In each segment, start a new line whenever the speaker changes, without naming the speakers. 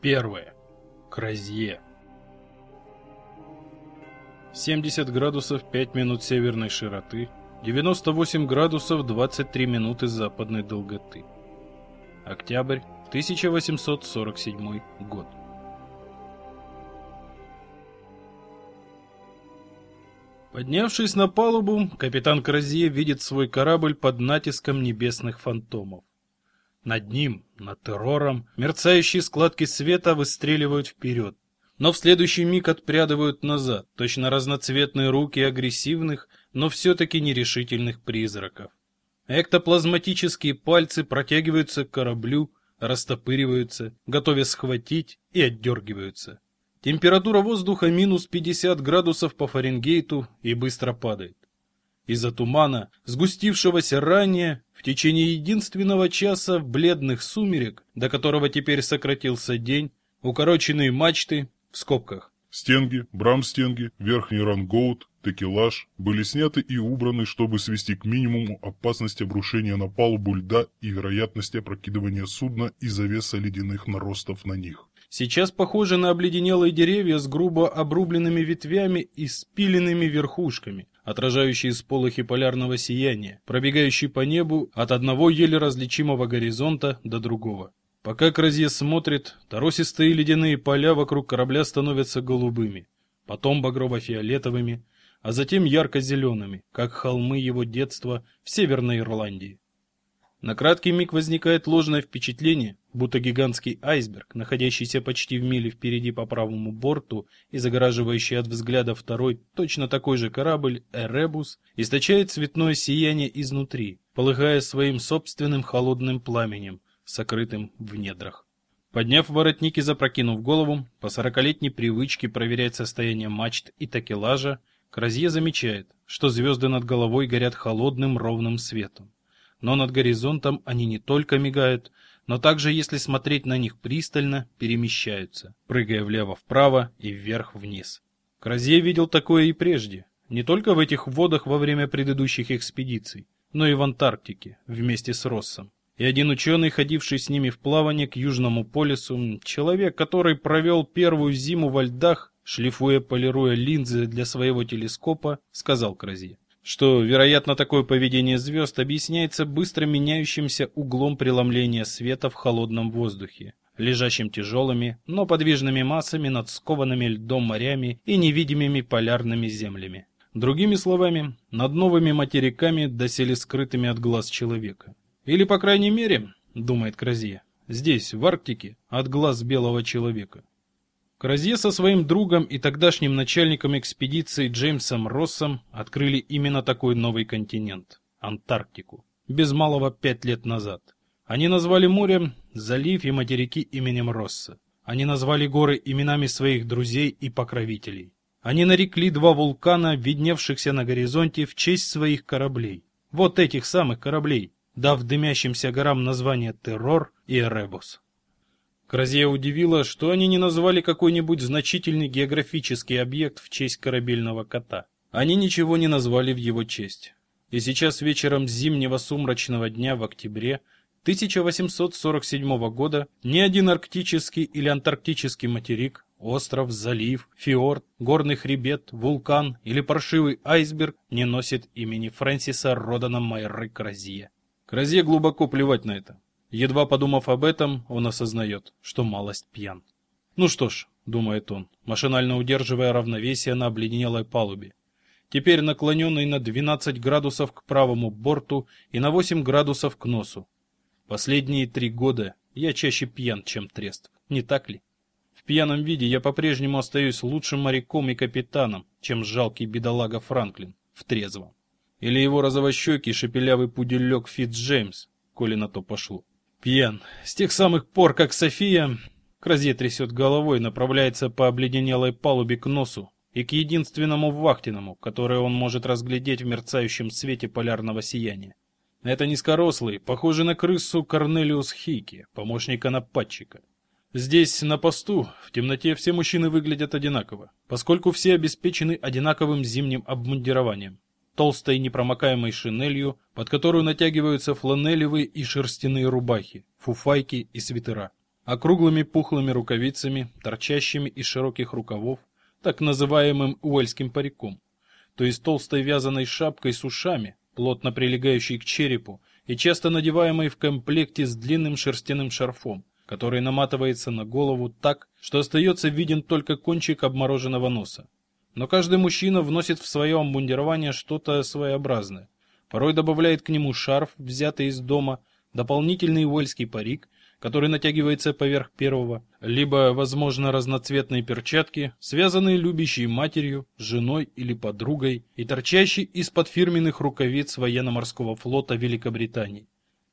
Первое. Кразье. 70 градусов 5 минут северной широты, 98 градусов 23 минуты западной долготы. Октябрь 1847 год. Поднявшись на палубу, капитан Кразье видит свой корабль под натиском небесных фантомов. Над ним, над террором, мерцающие складки света выстреливают вперед, но в следующий миг отпрядывают назад, точно разноцветные руки агрессивных, но все-таки нерешительных призраков. Эктоплазматические пальцы протягиваются к кораблю, растопыриваются, готовя схватить и отдергиваются. Температура воздуха минус 50 градусов по Фаренгейту и быстро падает. Из-за тумана, сгустившегося ранее, в течение единственного часа бледных сумерек, до которого теперь сократился день, укороченные мачты, в скобках.
Стенги, брамстенги, верхний рангоут, текелаж были сняты и убраны, чтобы свести к минимуму опасность обрушения на палубу льда и вероятность опрокидывания судна из-за веса ледяных наростов на них
сейчас похожи на обледенелые деревья с грубо обрубленными ветвями и спиленными верхушками, отражающие сполохи полярного сияния, пробегающие по небу от одного еле различимого горизонта до другого. Пока Кразье смотрит, торосистые ледяные поля вокруг корабля становятся голубыми, потом багрово-фиолетовыми, а затем ярко-зелеными, как холмы его детства в Северной Ирландии. На краткий миг возникает ложное впечатление, будто гигантский айсберг, находящийся почти в миле впереди по правому борту и загораживающий от взгляда второй точно такой же корабль Эребус, источает цветное сияние изнутри, полыхая своим собственным холодным пламенем, сокрытым в недрах. Подняв воротник и запрокинув голову, по сорокалетней привычке проверять состояние мачт и такелажа, Кразье замечает, что звезды над головой горят холодным ровным светом но над горизонтом они не только мигают, но также, если смотреть на них пристально, перемещаются, прыгая влево-вправо и вверх-вниз. Кразье видел такое и прежде, не только в этих водах во время предыдущих экспедиций, но и в Антарктике вместе с Россом. И один ученый, ходивший с ними в плавание к Южному полюсу, человек, который провел первую зиму во льдах, шлифуя полируя линзы для своего телескопа, сказал Кразье что, вероятно, такое поведение звезд объясняется быстро меняющимся углом преломления света в холодном воздухе, лежащим тяжелыми, но подвижными массами над скованными льдом морями и невидимыми полярными землями. Другими словами, над новыми материками, доселе скрытыми от глаз человека. Или, по крайней мере, думает Кразье, здесь, в Арктике, от глаз белого человека. Кразье со своим другом и тогдашним начальником экспедиции Джеймсом Россом открыли именно такой новый континент – Антарктику, без малого пять лет назад. Они назвали море, залив и материки именем Росса. Они назвали горы именами своих друзей и покровителей. Они нарекли два вулкана, видневшихся на горизонте, в честь своих кораблей. Вот этих самых кораблей, дав дымящимся горам название Террор и Эребус. Кразье удивило, что они не назвали какой-нибудь значительный географический объект в честь корабельного кота. Они ничего не назвали в его честь. И сейчас вечером зимнего сумрачного дня в октябре 1847 года ни один арктический или антарктический материк, остров, залив, фьорд, горный хребет, вулкан или паршивый айсберг не носит имени Фрэнсиса Родана Майры Кразье. Кразье глубоко плевать на это. Едва подумав об этом, он осознает, что малость пьян. Ну что ж, думает он, машинально удерживая равновесие на обледенелой палубе. Теперь наклоненный на 12 градусов к правому борту и на 8 градусов к носу. Последние три года я чаще пьян, чем трезв, не так ли? В пьяном виде я по-прежнему остаюсь лучшим моряком и капитаном, чем жалкий бедолага Франклин в трезвом. Или его розовощекий шепелявый пуделек Фитц-Джеймс, коли на то пошло. Пьян. С тех самых пор, как София... Кразье трясет головой, направляется по обледенелой палубе к носу и к единственному вахтенному, которое он может разглядеть в мерцающем свете полярного сияния. Это низкорослый, похожий на крысу Корнелиус Хейки, помощника нападчика. Здесь, на посту, в темноте все мужчины выглядят одинаково, поскольку все обеспечены одинаковым зимним обмундированием толстой непромокаемой шинелью, под которую натягиваются фланелевые и шерстяные рубахи, фуфайки и свитера. округлыми пухлыми рукавицами, торчащими из широких рукавов, так называемым уэльским париком, то есть толстой вязаной шапкой с ушами, плотно прилегающей к черепу и часто надеваемой в комплекте с длинным шерстяным шарфом, который наматывается на голову так, что остается виден только кончик обмороженного носа. Но каждый мужчина вносит в свое обмундирование что-то своеобразное. Порой добавляет к нему шарф, взятый из дома, дополнительный уэльский парик – который натягивается поверх первого, либо, возможно, разноцветные перчатки, связанные любящей матерью, женой или подругой и торчащие из-под фирменных рукавиц военно-морского флота Великобритании.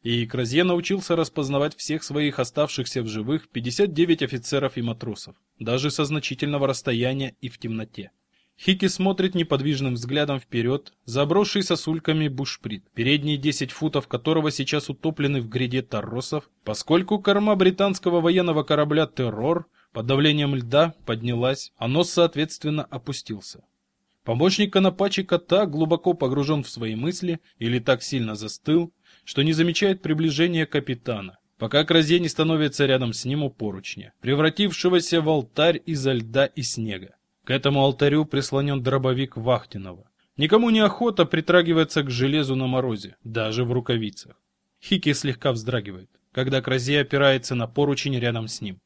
И Кразье научился распознавать всех своих оставшихся в живых 59 офицеров и матросов, даже со значительного расстояния и в темноте. Хики смотрит неподвижным взглядом вперед, забросший сосульками бушприт, передние 10 футов которого сейчас утоплены в гряде торросов, поскольку корма британского военного корабля «Террор» под давлением льда поднялась, а нос, соответственно, опустился. Помощник конопатчика так глубоко погружен в свои мысли или так сильно застыл, что не замечает приближения капитана, пока Кразе не становится рядом с ним у поручня, превратившегося в алтарь изо льда и снега. К этому алтарю прислонен дробовик Вахтинова. Никому не охота притрагиваться к железу на морозе, даже в рукавицах. Хики слегка вздрагивает, когда Кразе опирается на поручень рядом с ним.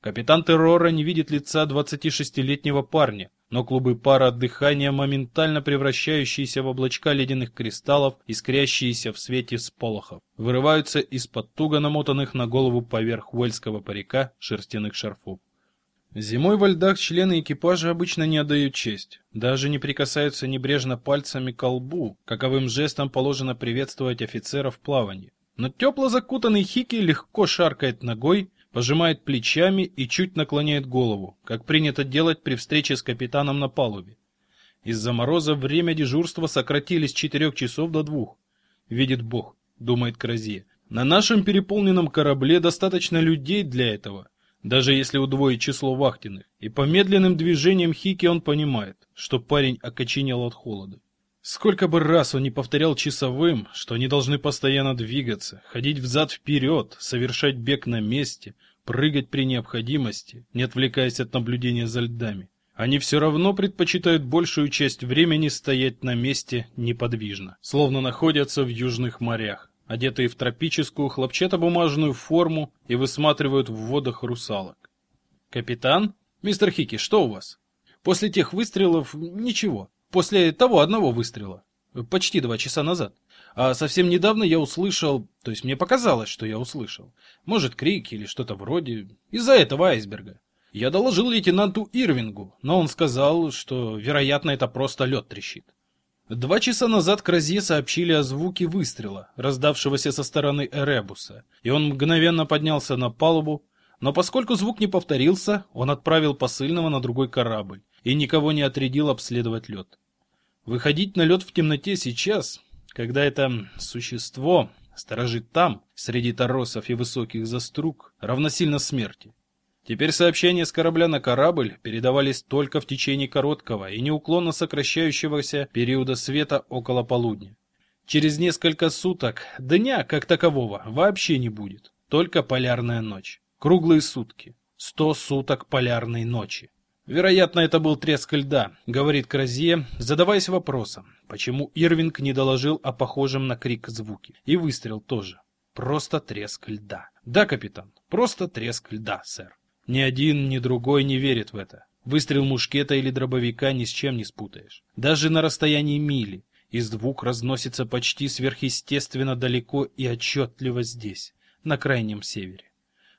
Капитан террора не видит лица 26-летнего парня, но клубы пара от дыхания, моментально превращающиеся в облачка ледяных кристаллов, искрящиеся в свете сполохов, вырываются из-под туго намотанных на голову поверх уэльского парика шерстяных шарфов. Зимой во льдах члены экипажа обычно не отдают честь, даже не прикасаются небрежно пальцами к лбу, каковым жестом положено приветствовать офицера в плавании. Но тепло закутанный Хики легко шаркает ногой, пожимает плечами и чуть наклоняет голову, как принято делать при встрече с капитаном на палубе. Из-за мороза время дежурства сократили с четырех часов до двух. Видит Бог, думает Кразье. На нашем переполненном корабле достаточно людей для этого даже если удвоить число вахтенных. И по медленным движениям Хики он понимает, что парень окоченел от холода. Сколько бы раз он не повторял часовым, что они должны постоянно двигаться, ходить взад-вперед, совершать бег на месте, прыгать при необходимости, не отвлекаясь от наблюдения за льдами. Они все равно предпочитают большую часть времени стоять на месте неподвижно, словно находятся в южных морях одетые в тропическую хлопчатобумажную форму и высматривают в водах русалок. «Капитан? Мистер Хики, что у вас?» «После тех выстрелов ничего. После того одного выстрела. Почти два часа назад. А совсем недавно я услышал, то есть мне показалось, что я услышал. Может, крик или что-то вроде. Из-за этого айсберга. Я доложил лейтенанту Ирвингу, но он сказал, что, вероятно, это просто лед трещит. Два часа назад Кразье сообщили о звуке выстрела, раздавшегося со стороны Эребуса, и он мгновенно поднялся на палубу, но поскольку звук не повторился, он отправил посыльного на другой корабль и никого не отрядил обследовать лед. Выходить на лед в темноте сейчас, когда это существо сторожит там, среди торосов и высоких заструг, равносильно смерти. Теперь сообщения с корабля на корабль передавались только в течение короткого и неуклонно сокращающегося периода света около полудня. Через несколько суток дня, как такового, вообще не будет. Только полярная ночь. Круглые сутки. Сто суток полярной ночи. Вероятно, это был треск льда, говорит Кразье, задаваясь вопросом, почему Ирвинг не доложил о похожем на крик звуке. И выстрел тоже. Просто треск льда. Да, капитан, просто треск льда, сэр. Ни один, ни другой не верит в это. Выстрел мушкета или дробовика ни с чем не спутаешь. Даже на расстоянии мили. Из двух разносится почти сверхъестественно далеко и отчетливо здесь, на крайнем севере.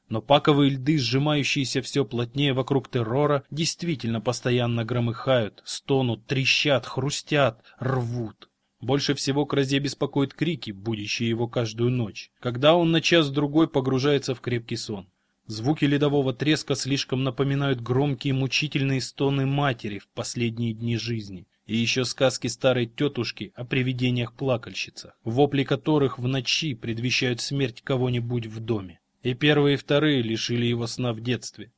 Но паковые льды, сжимающиеся все плотнее вокруг террора, действительно постоянно громыхают, стонут, трещат, хрустят, рвут. Больше всего Кразе беспокоит крики, будущие его каждую ночь, когда он на час-другой погружается в крепкий сон. Звуки ледового треска слишком напоминают громкие мучительные стоны матери в последние дни жизни. И еще сказки старой тетушки о привидениях-плакальщицах, вопли которых в ночи предвещают смерть кого-нибудь в доме. И первые и вторые лишили его сна в детстве.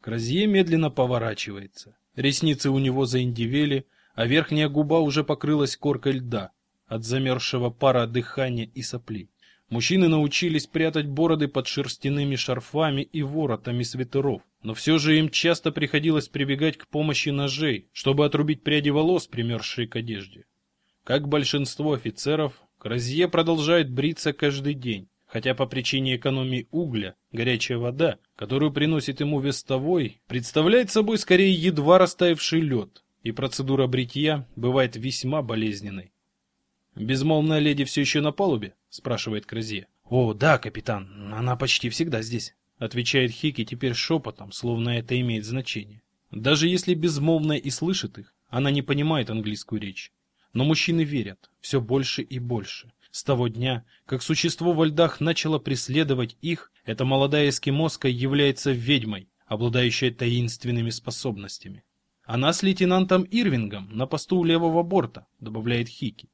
Кразье медленно поворачивается. Ресницы у него заиндивели, а верхняя губа уже покрылась коркой льда от замерзшего пара дыхания и соплей. Мужчины научились прятать бороды под шерстяными шарфами и воротами свитеров, но все же им часто приходилось прибегать к помощи ножей, чтобы отрубить пряди волос, примерзшие к одежде. Как большинство офицеров, Кразье продолжает бриться каждый день, хотя по причине экономии угля горячая вода, которую приносит ему вестовой, представляет собой скорее едва растаявший лед, и процедура бритья бывает весьма болезненной. «Безмолвная леди все еще на палубе?» — спрашивает Кразье. «О, да, капитан, она почти всегда здесь», — отвечает Хики теперь шепотом, словно это имеет значение. Даже если безмолвная и слышит их, она не понимает английскую речь. Но мужчины верят, все больше и больше. С того дня, как существо во льдах начало преследовать их, эта молодая эскимоска является ведьмой, обладающей таинственными способностями. Она с лейтенантом Ирвингом на посту у левого борта, добавляет Хики.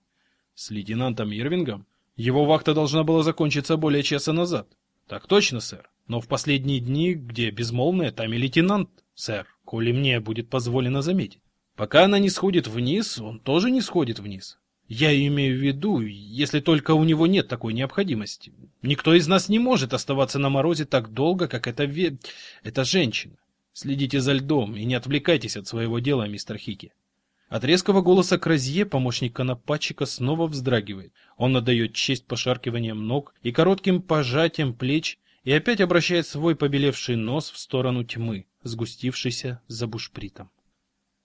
С лейтенантом Ирвингом? Его вахта должна была закончиться более часа назад. Так точно, сэр. Но в последние дни, где безмолвная, там и лейтенант, сэр, коли мне будет позволено заметить. Пока она не сходит вниз, он тоже не сходит вниз. Я имею в виду, если только у него нет такой необходимости. Никто из нас не может оставаться на морозе так долго, как эта ве... эта женщина. Следите за льдом и не отвлекайтесь от своего дела, мистер Хики. От резкого голоса Кразье помощник конопатчика снова вздрагивает. Он отдает честь пошаркиванием ног и коротким пожатием плеч и опять обращает свой побелевший нос в сторону тьмы, сгустившейся за бушпритом.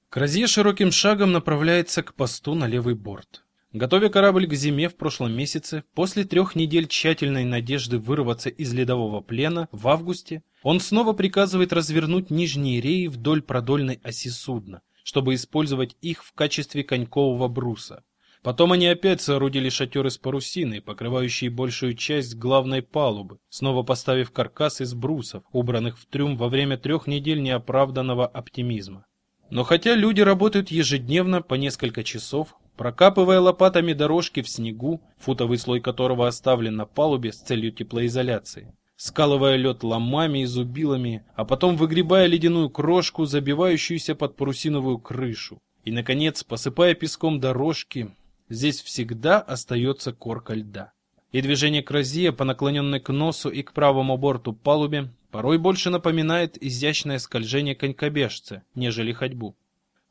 Кразье широким шагом направляется к посту на левый борт. Готовя корабль к зиме в прошлом месяце, после трех недель тщательной надежды вырваться из ледового плена в августе, он снова приказывает развернуть нижние реи вдоль продольной оси судна, чтобы использовать их в качестве конькового бруса. Потом они опять соорудили шатер из парусины, покрывающий большую часть главной палубы, снова поставив каркас из брусов, убранных в трюм во время трех недель неоправданного оптимизма. Но хотя люди работают ежедневно по несколько часов, прокапывая лопатами дорожки в снегу, футовый слой которого оставлен на палубе с целью теплоизоляции, скалывая лед ломами и зубилами, а потом выгребая ледяную крошку, забивающуюся под парусиновую крышу. И, наконец, посыпая песком дорожки, здесь всегда остается корка льда. И движение Кразия по наклоненной к носу и к правому борту палубе порой больше напоминает изящное скольжение конькобежца, нежели ходьбу.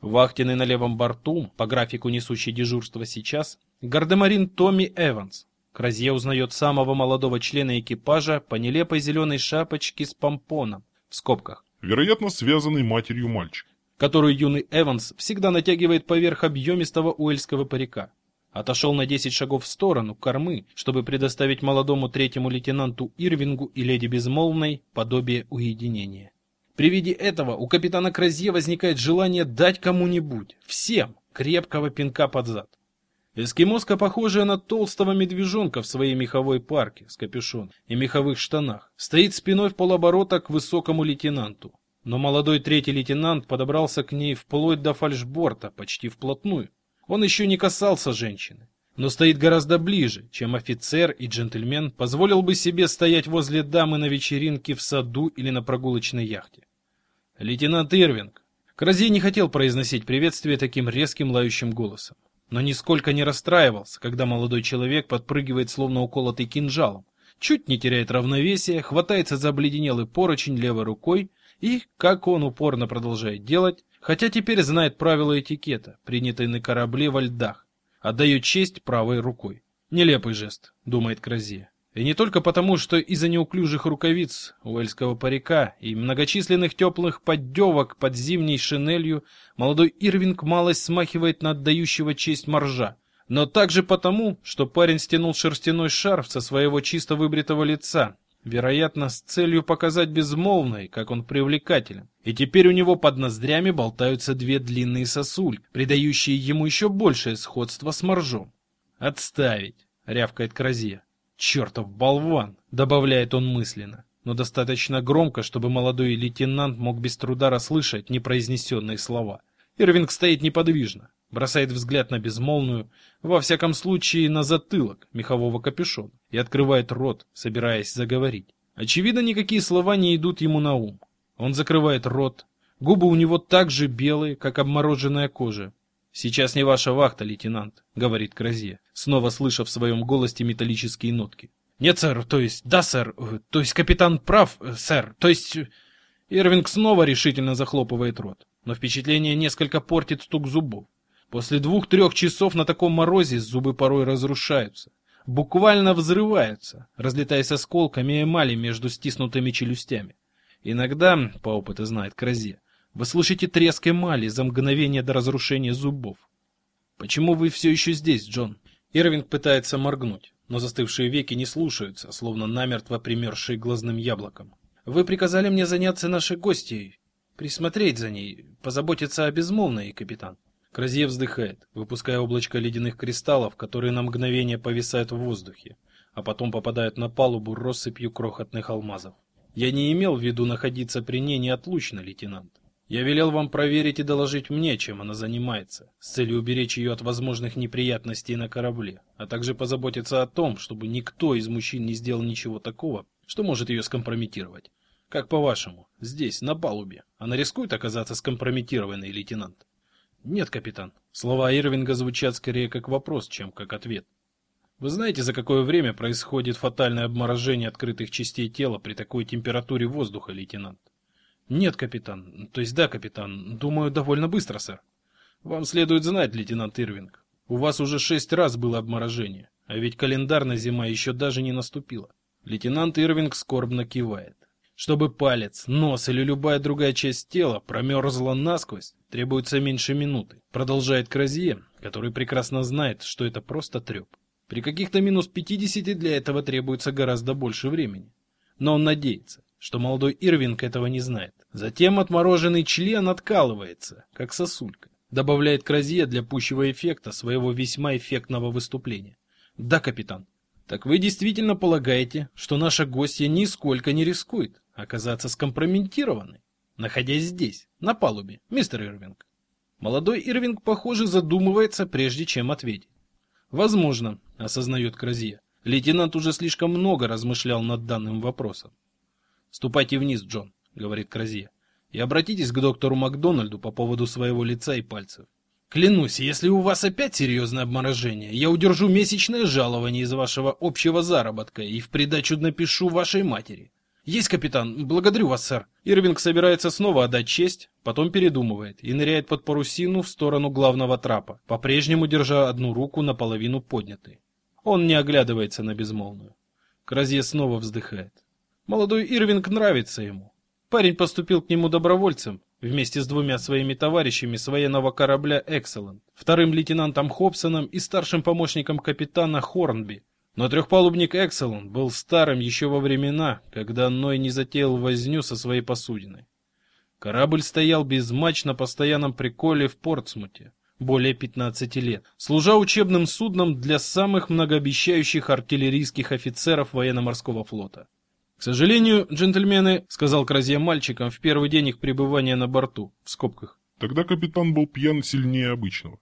Вахтенный на левом борту, по графику несущий дежурство сейчас, гардемарин Томми Эванс, Кразье узнает самого молодого члена экипажа по нелепой зеленой шапочке с помпоном, в скобках.
Вероятно, связанный матерью мальчик.
Которую юный Эванс всегда натягивает поверх объемистого уэльского парика. Отошел на 10 шагов в сторону, кормы, чтобы предоставить молодому третьему лейтенанту Ирвингу и леди Безмолвной подобие уединения. При виде этого у капитана Кразье возникает желание дать кому-нибудь, всем, крепкого пинка под зад. Эскимоска, похожая на толстого медвежонка в своей меховой парке с капюшоном и меховых штанах, стоит спиной в полоборота к высокому лейтенанту. Но молодой третий лейтенант подобрался к ней вплоть до фальшборта, почти вплотную. Он еще не касался женщины, но стоит гораздо ближе, чем офицер и джентльмен позволил бы себе стоять возле дамы на вечеринке в саду или на прогулочной яхте. Лейтенант Ирвинг. Крази не хотел произносить приветствие таким резким лающим голосом но нисколько не расстраивался, когда молодой человек подпрыгивает словно уколотый кинжалом, чуть не теряет равновесие, хватается за обледенелый поручень левой рукой и, как он упорно продолжает делать, хотя теперь знает правила этикета, принятые на корабле во льдах, отдает честь правой рукой. Нелепый жест, думает Кразия. И не только потому, что из-за неуклюжих рукавиц, уэльского парика и многочисленных теплых поддевок под зимней шинелью молодой Ирвинг малость смахивает на отдающего честь моржа, но также потому, что парень стянул шерстяной шарф со своего чисто выбритого лица, вероятно, с целью показать безмолвной, как он привлекателен. И теперь у него под ноздрями болтаются две длинные сосуль, придающие ему еще большее сходство с моржом. «Отставить!» — рявкает Кразия. «Чертов болван!» — добавляет он мысленно, но достаточно громко, чтобы молодой лейтенант мог без труда расслышать непроизнесенные слова. Ирвинг стоит неподвижно, бросает взгляд на безмолвную, во всяком случае на затылок мехового капюшона, и открывает рот, собираясь заговорить. Очевидно, никакие слова не идут ему на ум. Он закрывает рот, губы у него так же белые, как обмороженная кожа, «Сейчас не ваша вахта, лейтенант», — говорит Кразье, снова слыша в своем голосе металлические нотки. Нет, сэр, то есть, да, сэр, то есть капитан прав, сэр, то есть... Ирвинг снова решительно захлопывает рот, но впечатление несколько портит стук зубов. После двух-трех часов на таком морозе зубы порой разрушаются, буквально взрываются, разлетаясь осколками эмали между стиснутыми челюстями. Иногда, по опыту знает Кразе, вы слышите треск эмали за мгновение до разрушения зубов. Почему вы все еще здесь, Джон? Ирвинг пытается моргнуть, но застывшие веки не слушаются, словно намертво примерзшие глазным яблоком. Вы приказали мне заняться нашей гостьей, присмотреть за ней, позаботиться о безмолвной, капитан. Кразье вздыхает, выпуская облачко ледяных кристаллов, которые на мгновение повисают в воздухе, а потом попадают на палубу россыпью крохотных алмазов. Я не имел в виду находиться при ней неотлучно, лейтенант. Я велел вам проверить и доложить мне, чем она занимается, с целью уберечь ее от возможных неприятностей на корабле, а также позаботиться о том, чтобы никто из мужчин не сделал ничего такого, что может ее скомпрометировать. Как по-вашему, здесь, на палубе, она рискует оказаться скомпрометированной, лейтенант? Нет, капитан. Слова Ирвинга звучат скорее как вопрос, чем как ответ. Вы знаете, за какое время происходит фатальное обморожение открытых частей тела при такой температуре воздуха, лейтенант? Нет, капитан. То есть да, капитан. Думаю, довольно быстро, сэр. Вам следует знать, лейтенант Ирвинг, у вас уже шесть раз было обморожение, а ведь календарная зима еще даже не наступила. Лейтенант Ирвинг скорбно кивает. Чтобы палец, нос или любая другая часть тела промерзла насквозь, требуется меньше минуты. Продолжает Кразье, который прекрасно знает, что это просто треп. При каких-то минус 50 для этого требуется гораздо больше времени. Но он надеется, что молодой Ирвинг этого не знает. Затем отмороженный член откалывается, как сосулька. Добавляет Кразье для пущего эффекта своего весьма эффектного выступления. Да, капитан. Так вы действительно полагаете, что наша гостья нисколько не рискует оказаться скомпрометированной, находясь здесь, на палубе, мистер Ирвинг? Молодой Ирвинг, похоже, задумывается, прежде чем ответить. Возможно, осознает Кразье. Лейтенант уже слишком много размышлял над данным вопросом. «Ступайте вниз, Джон», — говорит Кразье, «и обратитесь к доктору Макдональду по поводу своего лица и пальцев. Клянусь, если у вас опять серьезное обморожение, я удержу месячное жалование из вашего общего заработка и в придачу напишу вашей матери. Есть, капитан, благодарю вас, сэр. Ирвинг собирается снова отдать честь, потом передумывает и ныряет под парусину в сторону главного трапа, по-прежнему держа одну руку наполовину поднятой. Он не оглядывается на безмолвную. Кразье снова вздыхает. Молодой Ирвинг нравится ему. Парень поступил к нему добровольцем вместе с двумя своими товарищами с военного корабля «Экселлент», вторым лейтенантом Хобсоном и старшим помощником капитана Хорнби. Но трехпалубник «Экселлент» был старым еще во времена, когда Ной не затеял возню со своей посудиной. Корабль стоял без матч на постоянном приколе в Портсмуте более 15 лет, служа учебным судном для самых многообещающих артиллерийских офицеров военно-морского флота. К сожалению, джентльмены, сказал Кразье мальчикам в первый день их пребывания на борту, в скобках.
Тогда капитан был пьян сильнее обычного.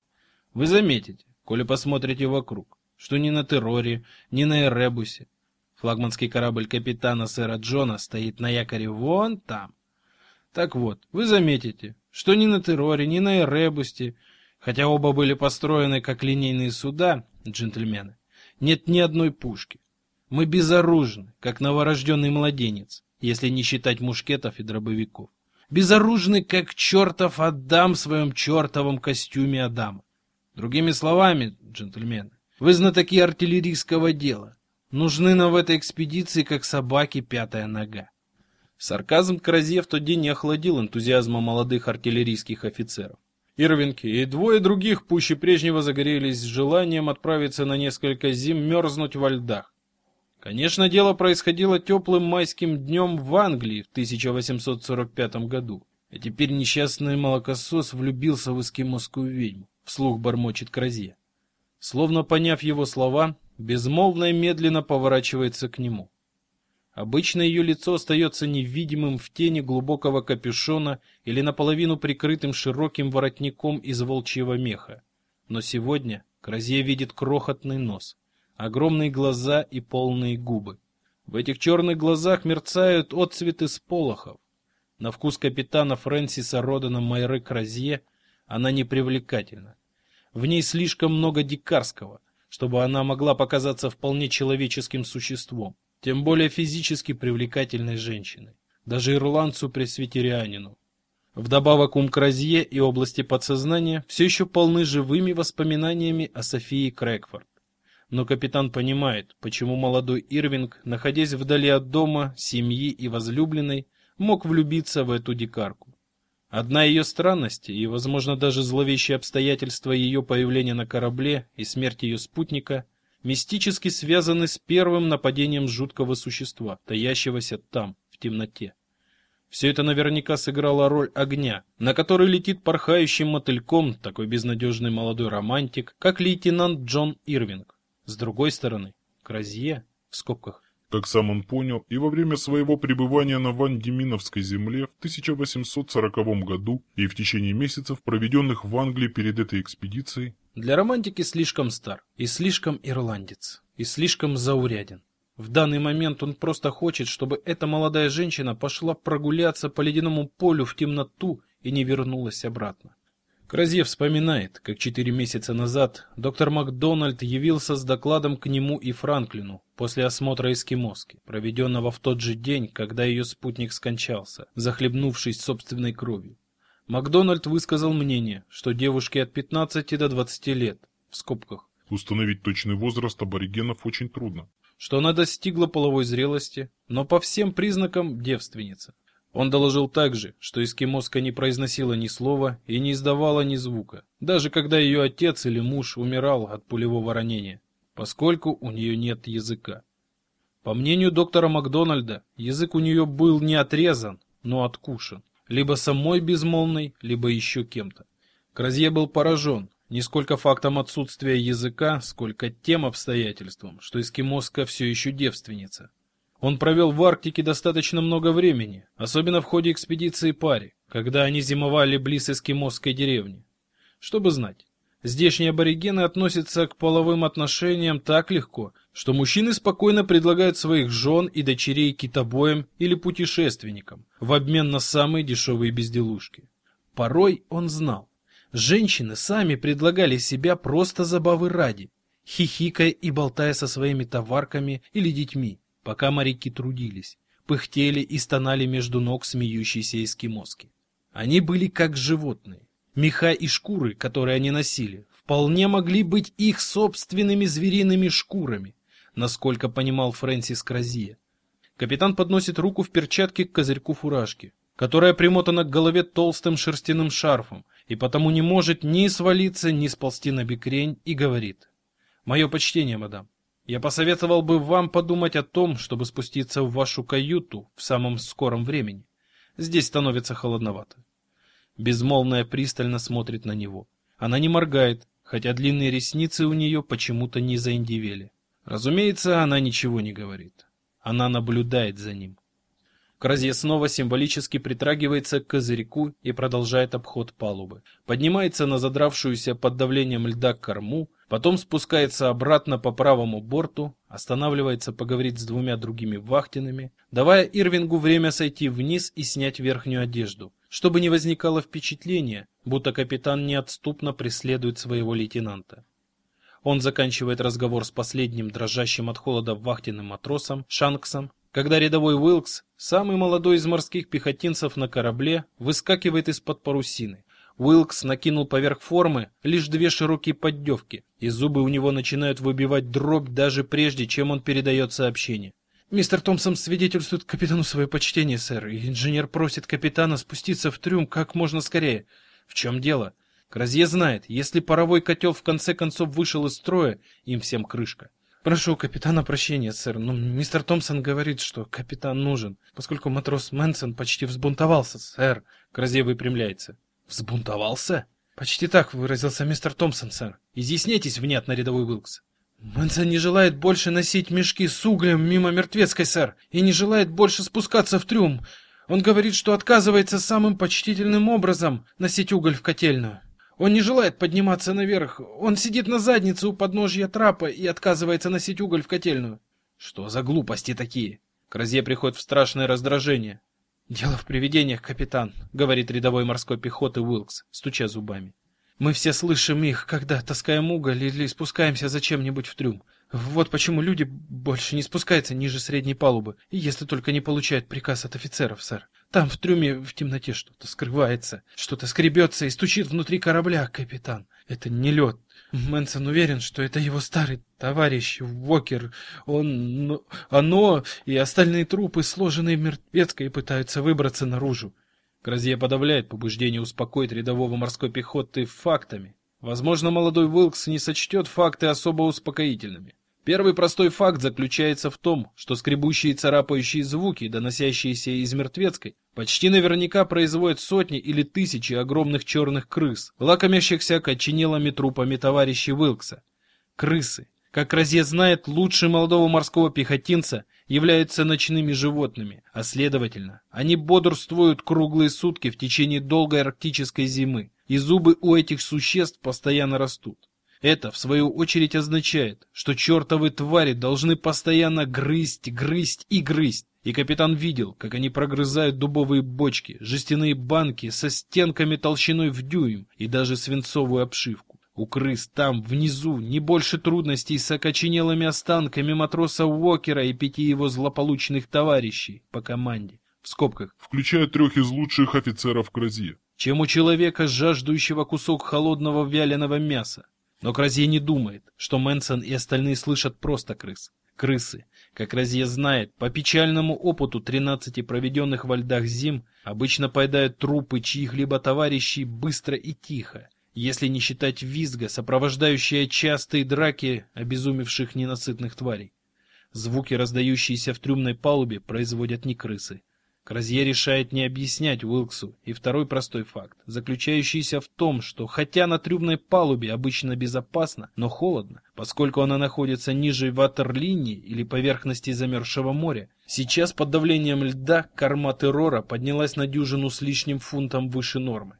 Вы заметите, коли посмотрите вокруг, что ни на Терроре, ни на Эребусе флагманский корабль капитана сэра Джона стоит на якоре вон там. Так вот, вы заметите, что ни на Терроре, ни на Эребусе, хотя оба были построены как линейные суда, джентльмены, нет ни одной пушки. Мы безоружны, как новорожденный младенец, если не считать мушкетов и дробовиков. Безоружны, как чертов Адам в своем чертовом костюме Адама. Другими словами, джентльмены, вы знатоки артиллерийского дела. Нужны нам в этой экспедиции, как собаки, пятая нога. Сарказм Кразье в тот день не охладил энтузиазма молодых артиллерийских офицеров. Ирвинг и двое других пуще прежнего загорелись желанием отправиться на несколько зим мерзнуть во льдах. Конечно, дело происходило теплым майским днем в Англии в 1845 году. А теперь несчастный молокосос влюбился в эскимосскую ведьму, вслух бормочет Кразье. Словно поняв его слова, безмолвно медленно поворачивается к нему. Обычно ее лицо остается невидимым в тени глубокого капюшона или наполовину прикрытым широким воротником из волчьего меха. Но сегодня Кразье видит крохотный нос, огромные глаза и полные губы. В этих черных глазах мерцают отцветы сполохов. На вкус капитана Фрэнсиса Родена Майры Кразье она непривлекательна. В ней слишком много дикарского, чтобы она могла показаться вполне человеческим существом, тем более физически привлекательной женщиной, даже ирландцу-пресвитерианину. Вдобавок ум Кразье и области подсознания все еще полны живыми воспоминаниями о Софии Крэкфорд. Но капитан понимает, почему молодой Ирвинг, находясь вдали от дома, семьи и возлюбленной, мог влюбиться в эту дикарку. Одна ее странность и, возможно, даже зловещие обстоятельства ее появления на корабле и смерть ее спутника мистически связаны с первым нападением жуткого существа, таящегося там, в темноте. Все это наверняка сыграло роль огня, на который летит порхающим мотыльком такой безнадежный молодой романтик, как лейтенант Джон Ирвинг. С другой стороны, Кразье, в скобках,
как сам он понял, и во время своего пребывания на Ван-Деминовской земле в 1840 году и в течение месяцев, проведенных в Англии перед этой экспедицией,
для романтики слишком стар, и слишком ирландец, и слишком зауряден. В данный момент он просто хочет, чтобы эта молодая женщина пошла прогуляться по ледяному полю в темноту и не вернулась обратно. Кразье вспоминает, как четыре месяца назад доктор Макдональд явился с докладом к нему и Франклину после осмотра эскимоски, проведенного в тот же день, когда ее спутник скончался, захлебнувшись собственной кровью. Макдональд высказал мнение, что девушке от 15 до 20 лет, в скобках,
установить точный возраст аборигенов очень трудно
что она достигла половой зрелости, но по всем признакам девственница. Он доложил также, что эскимоска не произносила ни слова и не издавала ни звука, даже когда ее отец или муж умирал от пулевого ранения, поскольку у нее нет языка. По мнению доктора Макдональда, язык у нее был не отрезан, но откушен, либо самой безмолвной, либо еще кем-то. Кразье был поражен, не сколько фактом отсутствия языка, сколько тем обстоятельством, что эскимоска все еще девственница. Он провел в Арктике достаточно много времени, особенно в ходе экспедиции Пари, когда они зимовали близ эскимосской деревни. Чтобы знать, здешние аборигены относятся к половым отношениям так легко, что мужчины спокойно предлагают своих жен и дочерей китобоям или путешественникам в обмен на самые дешевые безделушки. Порой он знал, Женщины сами предлагали себя просто забавы ради, хихикая и болтая со своими товарками или детьми, пока моряки трудились, пыхтели и стонали между ног смеющиеся эскимоски. Они были как животные. Меха и шкуры, которые они носили, вполне могли быть их собственными звериными шкурами, насколько понимал Фрэнсис Кразия. Капитан подносит руку в перчатке к козырьку фуражки, которая примотана к голове толстым шерстяным шарфом, и потому не может ни свалиться, ни сползти на бекрень, и говорит. «Мое почтение, мадам. Я посоветовал бы вам подумать о том, чтобы спуститься в вашу каюту в самом скором времени. Здесь становится холодновато». Безмолвная пристально смотрит на него. Она не моргает, хотя длинные ресницы у нее почему-то не заиндивели. Разумеется, она ничего не говорит. Она наблюдает за ним. Кразье снова символически притрагивается к козырьку и продолжает обход палубы. Поднимается на задравшуюся под давлением льда корму, потом спускается обратно по правому борту, останавливается поговорить с двумя другими вахтенными, давая Ирвингу время сойти вниз и снять верхнюю одежду, чтобы не возникало впечатления, будто капитан неотступно преследует своего лейтенанта. Он заканчивает разговор с последним дрожащим от холода вахтенным матросом Шанксом когда рядовой Уилкс, самый молодой из морских пехотинцев на корабле, выскакивает из-под парусины. Уилкс накинул поверх формы лишь две широкие поддевки, и зубы у него начинают выбивать дробь даже прежде, чем он передает сообщение. «Мистер Томпсон свидетельствует капитану свое почтение, сэр, и инженер просит капитана спуститься в трюм как можно скорее. В чем дело? Кразье знает, если паровой котел в конце концов вышел из строя, им всем крышка. Прошу капитана прощения, сэр, но мистер Томпсон говорит, что капитан нужен, поскольку матрос Мэнсон почти взбунтовался, сэр. Кразье выпрямляется. Взбунтовался? Почти так выразился мистер Томпсон, сэр. Изъясняйтесь внятно, рядовой Уилкс. Мэнсон не желает больше носить мешки с углем мимо мертвецкой, сэр, и не желает больше спускаться в трюм. Он говорит, что отказывается самым почтительным образом носить уголь в котельную. Он не желает подниматься наверх. Он сидит на заднице у подножья трапа и отказывается носить уголь в котельную. Что за глупости такие? Кразье приходит в страшное раздражение. Дело в привидениях, капитан, говорит рядовой морской пехоты Уилкс, стуча зубами.
Мы все слышим их, когда таскаем уголь или спускаемся за чем-нибудь в трюм. Вот почему люди больше не спускаются ниже средней палубы, если только не получают приказ от офицеров, сэр. Там в трюме в темноте что-то скрывается, что-то скребется и стучит внутри корабля, капитан. Это не лед. Мэнсон уверен, что это его старый товарищ Вокер. Он, ну, оно и остальные трупы, сложенные мертвецкой, пытаются выбраться наружу.
Грозье подавляет побуждение успокоить рядового морской пехоты фактами. Возможно, молодой Уилкс не сочтет факты особо успокоительными. Первый простой факт заключается в том, что скребущие и царапающие звуки, доносящиеся из мертвецкой, почти наверняка производят сотни или тысячи огромных черных крыс, лакомящихся окоченелыми трупами товарищей Уилкса. Крысы, как Розье знает, лучше молодого морского пехотинца являются ночными животными, а следовательно, они бодрствуют круглые сутки в течение долгой арктической зимы, и зубы у этих существ постоянно растут. Это, в свою очередь, означает, что чертовы твари должны постоянно грызть, грызть и грызть. И капитан видел, как они прогрызают дубовые бочки, жестяные банки со стенками толщиной в дюйм и даже свинцовую обшивку. У крыс там, внизу, не больше трудностей с окоченелыми останками матроса Уокера и пяти его злополучных товарищей по команде, в скобках,
включая трех из лучших офицеров Кразье,
чем у человека, жаждущего кусок холодного вяленого мяса. Но Кразье не думает, что Мэнсон и остальные слышат просто крыс. Крысы, как Розье знает, по печальному опыту 13 проведенных во льдах зим, обычно поедают трупы чьих-либо товарищей быстро и тихо, если не считать визга, сопровождающие частые драки обезумевших ненасытных тварей. Звуки, раздающиеся в трюмной палубе, производят не крысы, Кразье решает не объяснять Уилксу и второй простой факт, заключающийся в том, что хотя на трюмной палубе обычно безопасно, но холодно, поскольку она находится ниже ватерлинии или поверхности замерзшего моря, сейчас под давлением льда корма террора поднялась на дюжину с лишним фунтом выше нормы.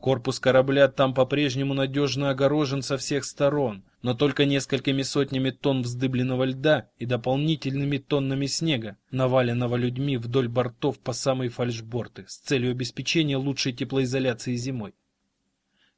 Корпус корабля там по-прежнему надежно огорожен со всех сторон, но только несколькими сотнями тонн вздыбленного льда и дополнительными тоннами снега, наваленного людьми вдоль бортов по самой фальшборты, с целью обеспечения лучшей теплоизоляции зимой.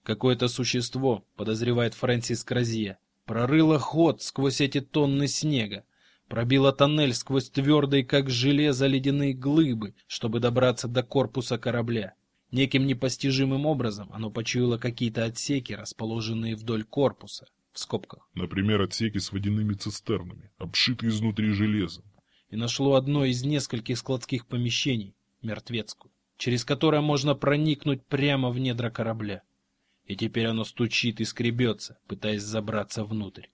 Какое-то существо, подозревает Фрэнсис Кразье, прорыло ход сквозь эти тонны снега, пробило тоннель сквозь твердые, как железо, ледяные глыбы, чтобы добраться до корпуса корабля. Неким непостижимым образом оно почуяло какие-то отсеки, расположенные вдоль корпуса, в скобках.
Например, отсеки с водяными цистернами, обшитые изнутри железом.
И нашло одно из нескольких складских помещений, мертвецкую, через которое можно проникнуть прямо в недра корабля. И теперь оно стучит и скребется, пытаясь забраться внутрь.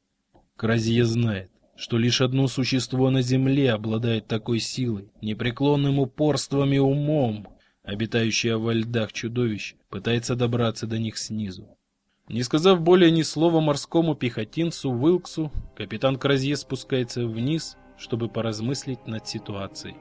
Кразье знает, что лишь одно существо на земле обладает такой силой, непреклонным упорством и умом, обитающее во льдах чудовище, пытается добраться до них снизу. Не сказав более ни слова морскому пехотинцу Уилксу, капитан Кразье спускается вниз, чтобы поразмыслить над ситуацией.